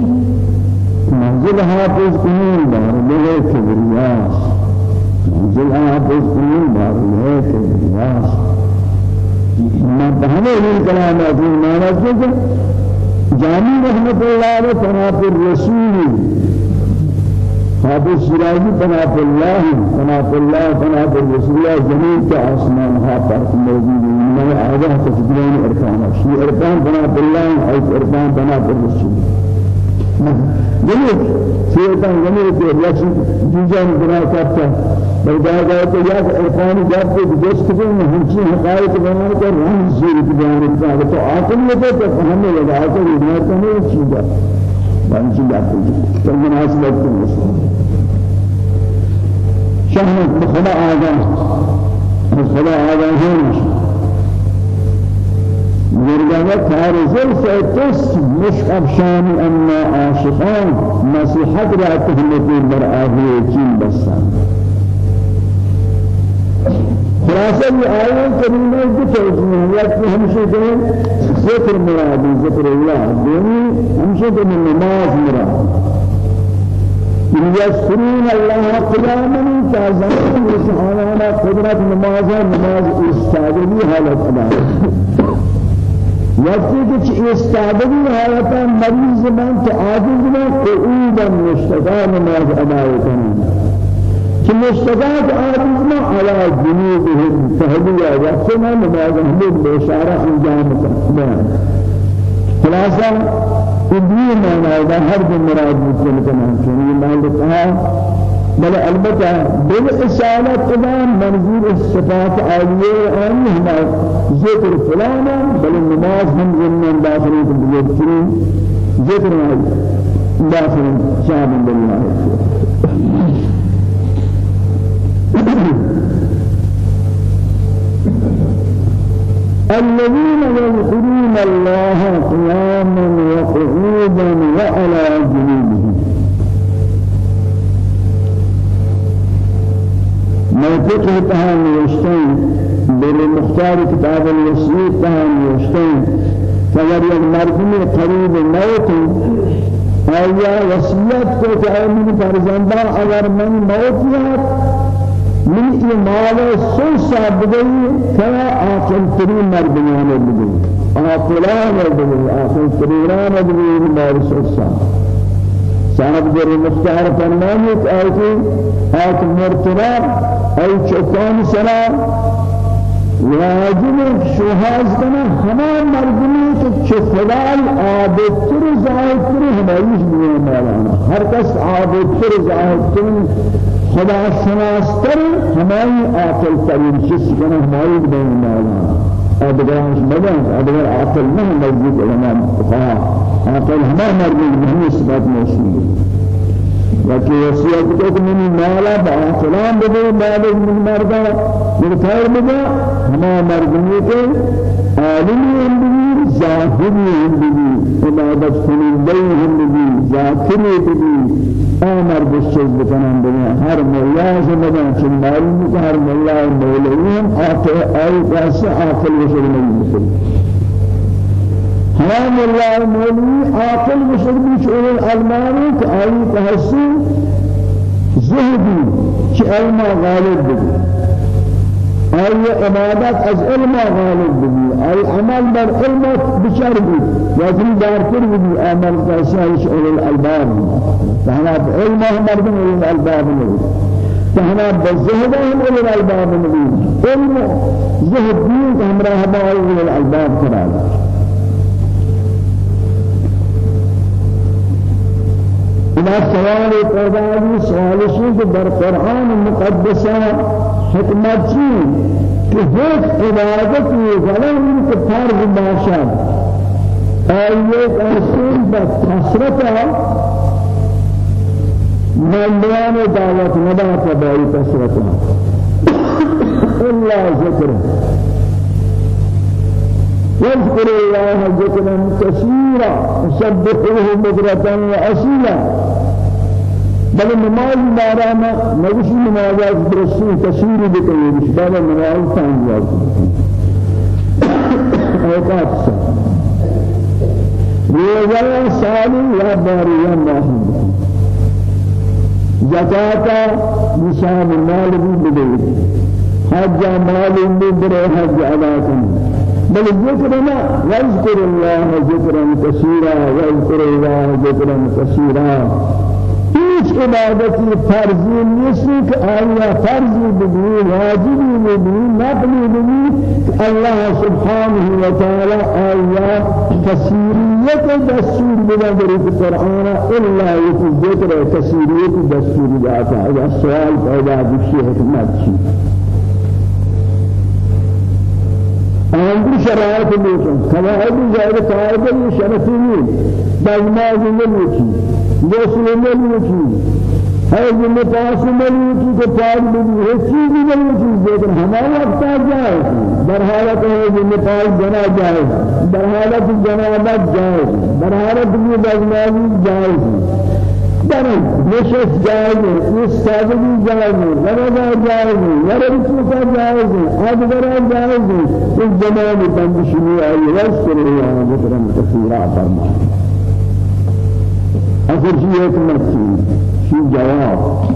منزل حافظ کنین دار له کبریاس منزل حافظ کنین دار له کبریاس ما بہنے یہ کلام ہے مانا جامی رحمت اللہ علیہ فنا الرسول حافظ شرازی بنات الله بنات الله بنات الرسول الله جميع كأسمان ها فرق موجود من أعظم تسجيلين إركان شيء إركان بنات الله أو إركان بنات الرسول جميع سيرتان جميع كيرلاشي جيجان بنا كابتا بلدا گئے تو یا عرفان جب کو دوست کو ہمچی حقائق بیان کر رہی زیر بیان کر تو عاقل میں تو ہمیں لگا کہ یہ تو نہیں چیز بانشي جاتے تو مناسبت کو شهر بخدا آدم بخدا آدم هنش يرجع كارزل سيتس مش أبشان أن عاشقان مسيحة رأته التي برآه يجين بسان خلاصة آية كريمة بتوجيه يأتي همشي كمان ذكر مراد ذكر الله. دوني همشي كمان نماز مراد. يذكرون الله قياما كازمان سبحانه قدرت نماز نماز استعدادي حالت ادا وقتی که استعدادی حالت مریض من که عاجز من قعودا مشتغل نماز ادا کنند کہ مستقات آدم على جنوبهم تهدية وقتنا نماز حمد بشارة انجام بیان خلاصہ ادنی معنی ہے ہر دن مراد مسلم کمان چونی مالکہ بل البتہ بل اصالت قدام منظور الصفات عالیہ آنی ہما ذکر فلانا بل النماز ہم ضمن داخلی بذکرین ذکر داخل شامل بالله الذين يذكرون الله قياما وقعودا وعلى جنوبهم. موثق تهان يشتين بالمختار كتاب الوسيط تهان يشتين فگر یک مردم قریب موت آیا وصیت کو من فرزندان اگر من موت یاد من إمال سوسا بدي كما آخر تري مردمان بدي آخران بدي آخر تريران بدي مال سوسا صاحب در مختار فرمانی کہ ایسی آت مرتبہ آی چوکان سلام واجب شوهاز کنا ہما مردمی کہ چه خلال عادتر ظاہر ہمایش بیان مولانا ہر کس عادتر ظاہر خدا شناستر ہمائی عاقل ترین چیز کنا ہمائی بیان مولانا ادگرانش مدن ادگر عاقل نہ نزدیک علماء فقها عاقل ہما مردمی بہمی صفات موصول وكي وصيت كت من مالا باطلان بدو بعد من مردا مردني کے عالمی ہم بھی ہم بھی عبادت کنندے ہم بھی ذاکری بھی آمر بشز بکنن ہر مولا سے بنا چن معلوم کہ ہر مولا مولوی ہم آتے آئی کیسے آخر وشل نہیں حرام الله مولي عاقل مشربي شعور الألماني كأي تحسي زهدي كألم غالب بي أي عبادات از علم غالب بي أي عمل بر علم بشر بي لكن دارتر بي عمل كأسي شعور الألباب. فهنا علم مردم علم الألباب نبي فهنا بالزهد هم علم الألباب نبي علم زهد دين كهمرا هما علم الألباب كرالا إلى سوال قضاء سوال شيء در قرآن المقدسة حكمت شيء كهيك عبادتي فلن كفار باشد آيات أرسل بكسرتها مليان دعوة نبات تبعي كسرتها إلا ذكره واذكر الله ذكرا كثيرا وسبحوه بكرة وأصيلا بل نماز دارا ما نوشي نمازات برسول كثير بكيرش بل نماز تانجاز اوقات سا روزا سالي يا باري يا ماهي زكاة نشان مال بدي حج مال بدي حج علاقه بل ذكرنا واذكر الله ذكرا كثيرا واذكر الله ذكرا كثيرا هیچ عبادتی فرضی نیست که آیا فرضی بدی واجبی بدی نفلی بدی؟ الله سبحانه و تعالی آیا کثیریت دستور بنا در قرآن؟ الا یکی ذکر کثیریت دستور داتا اگر سوال پیدا بشی حکمت چی؟ قواعد جائر قواعد یہ شرطی نہیں بازماز ملوکی دوسر ملوکی ہے جو متاس کو پاک بھی ہے چیزی ملوکی لیکن ہمارا اختار جائز. در حالت ہے جو متاس جنا جائز. در حالت جنابت جائز. در حالت یہ بازمازی دارن نشست جایز استادی جایز نماز جایز ورزش جایز آدگر جایز این زمان بندشی آیه واسطه الله ذکرم کثیرا فرما آخر شيء یک مسئله شی جواب.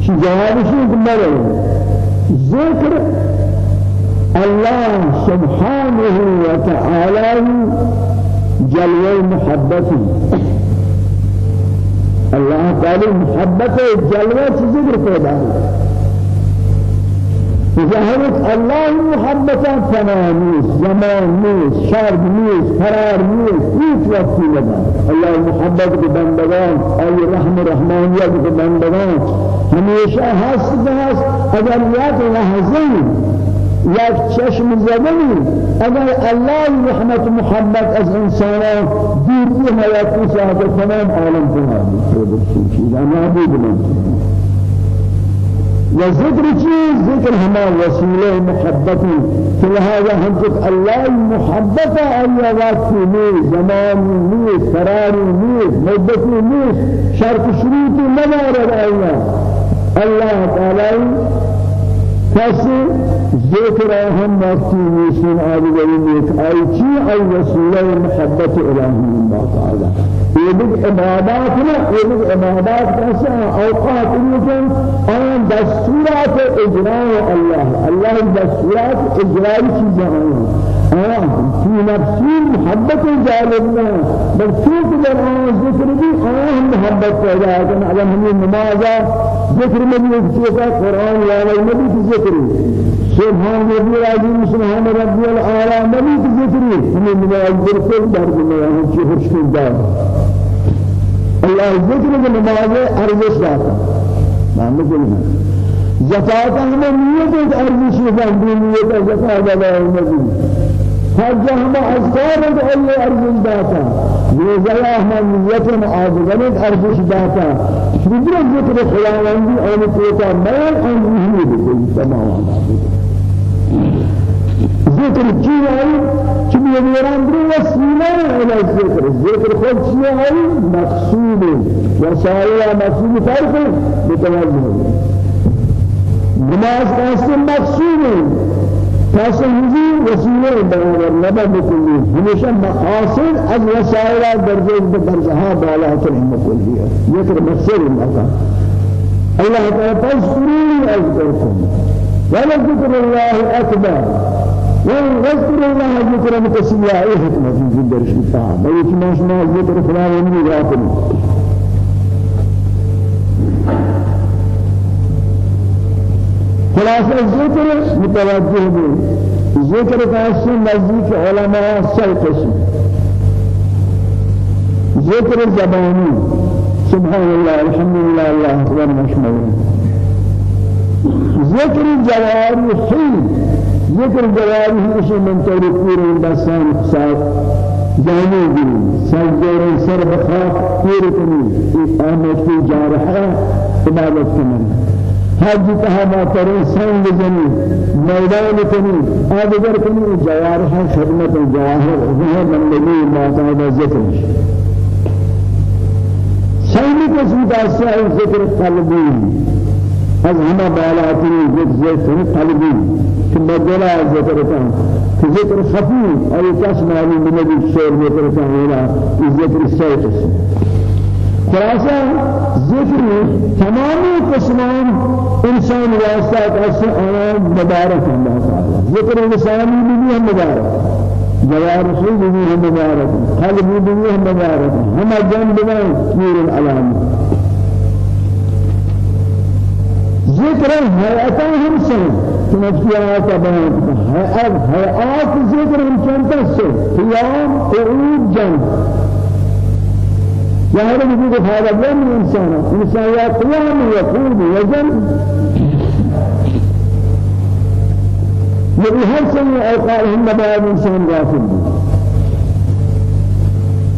شی جواب شی کمره ذکر الله سبحانه وتعالى جلوه محبتي الله تعالى محبت جلوه ذكر پیدا ظاهرت الله محبت فنانيس زمان نيس شرب نيس قرار نيس هیچ وقتی لگا۔ الله محبت کے بندگان ای رحم رحمانیت کے بندگان ہمیشہ هست هست اگر یاد لحظه یک چشم زدنی اگر الله رحمت محبت از انسان دور کی حیاتی صاحب تمام عالم چیزا نابود من. و ذکر چیز ذکر ہما وسیلہ محبتی. کہ لہذا ہم جب اللہ محبت آیا وقتی نیز زمانی نیز قراری نیز مدتی نیز شرط شروط نمارد آیا. اللہ تعالی پس ذکر هم وقتی نیستن آدگری نیت ای چی؟ ای وسیله محبت الهی الله تعالی. بھی عبادات یہ بھی عبادات کیسا اوقات لیکن آن دستورات اجراء الله. الله دستورات اجراء چیزیں ہیں آن في نفسی محبت جالبنا. بل چونک در آن ذکر بھی آن محبت پیدا ہے على ہمیں نماز ذکر میں بھی قرآن یا نبی کی ذکر سبحان ربي العظيم سبحان ربي الأعلى نبي کی ذکر ہمیں نماز بالکل درد میں ہے کہ الله ذكر کے نماز ارزش داتا. مان کو زکات ہم نیت ارزش ہے نیت زکات ادا ہے حج هم أذكار الله أرجل داتا. بيزايا هم نية عاجزة أرجش داتا. بدر ذكر خلاوندي أو نتوتا ما أن يهني بكل تماما ذكر جيران كم يبيران بري وسيلة إلى الذكر الذكر خود شيء مقصود. وسائل مقصود فرق متوجه نماز قاسم مقصود. فاسنجي وسيلة برابر نبى بكلي هميشه مقاصد از وسائل درجة درجها بالا تلهم كلية ذكر مقصد الله الله تعالى فاذكروني أذكركم ولذكر الله أكبر. واذكر الله ذكر متسيا إيه حكمة في الدرس بتاعه ما ما ذكر فلان من غافل خلاصة ذكر متوجه به ذكر كاسي نزدیک علماء سل قسم ذكر زباني سبحان الله الحمد لله الله أكبر مشمول ذكر جوارحي ذكر جوارحي اسم من تركور بسان سات جاني دي سجر سر بخاف پور کنی. آمد کی جارحہ عبادت کنی. حج تها ترى سنگ زمین میدان کنی آدگر کنی جوارح خدمت جواهر ظهر بندگی باقاعدہ ذکر سنگ قسم داستا ذکر قلبی از همه بالاتری ذکر قلبی. که بدلا ذکر کن که ذکر خفی ای کس معلوم نبی شعر ذکر کن ذکر سیقس خلاصہ ذکر تمام قسمان انسان واسطہ ایسے آیات مبارک اللہ تعالی ذکر انسانی بھی ہے مبارک جوار رسول بھی ہے مبارک قلب بھی ہے مبارک ہم جنب میں نور العالم ذکر حیاتاں ہم سے۔ نفسیات بیان ہے اب حیات ذکر ہم چنتا سے۔ قیام قعود جنب ظاهر وجود هذا من إنسان إنسان يقوم وزن نبي هر سنة أوقاتهم بعد إنسان غافل؟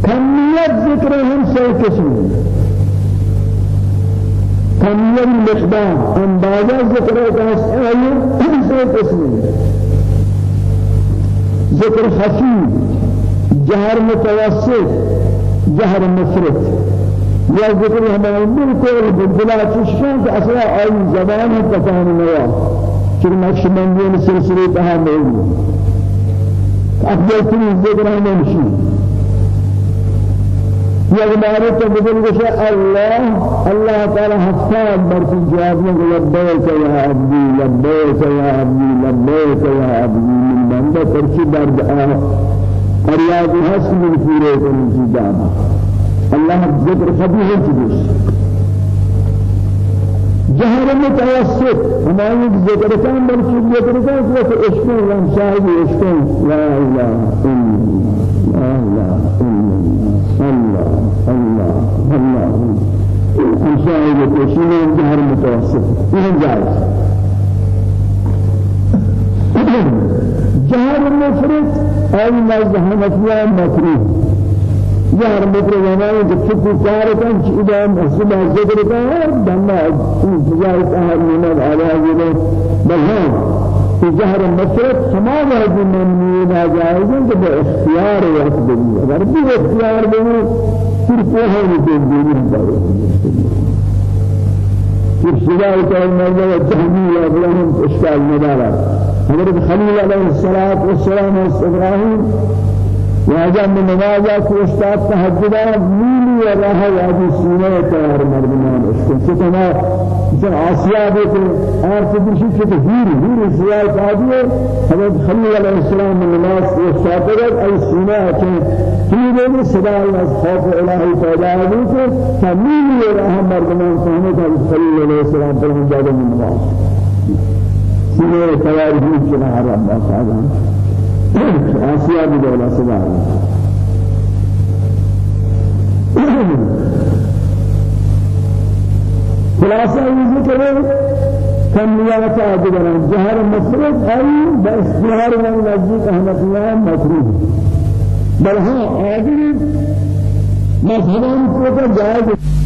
كمية ذكرهم قسم كمية المقدار أندازة ذكر أسئلة سوى قسم ذكر خفيف جهر متوسط جهر مفرد يا ذكر هذا بالكل بالبلا تشكن أصلا أي زبان تكان نوا شر نقشبندی سلسلة تها موجود أفضل تري ذكر هذا مشي يا جماعة تقول كشاء الله الله تعالى حفاظ برس جوابنا لبيك يا عبدي لبيك يا عبدي لبيك يا عبدي. من بندة ترشي درد آه. من پورے کرنے کی جانا اللہ خبی ہے چیز جہر متوسط. ہماری ذکر کام بلکہ ذکر کام کہ عشق و عشق لا اله الا الله لا اله الا الله الله الله ہم صاحب عشق جہر متوسط. یہ جائز جهر مفرد أي ما زهمت يا مفرد جهر مفرد أنا يكتب كاركا إذا مسجد ذكرك دمع تجارة أهل من العلاج بلهم جهر مفرد تمام هذه الممنوعين جائزة باختيار وقت الدنيا ربي اختيار بني صرف وهم في الدنيا ابتداء كلمة الجهمية لهم إشكال مدارا. حضرت خليل عليه الصلاة والسلام إبراهيم وهذا من نمازات استاد تهجدا ميلي وراها وادي سيناء تيار مردمان اسكن ستنا مثل آسيا بيت آرت بشي كت هيري هيري سياء تهجدا حضرت خليل عليه السلام من نماز استاد تهجد أي سيناء كن هيري من صدا از خوف إلهي پیدا بيت فميلي وراها مردمان فهمت حضرت خليل عليه السلام پر جاده من نماز. سيناء تيار هيري كنا حرام باقاعدان آسیا بھی دولا سبا خلاصہ یہ ذکر کمیات آدگران جہر مفرد آئی باستیار من نزدیک احمدیان مفروض بل ہاں آدگر مذہبان کو جائز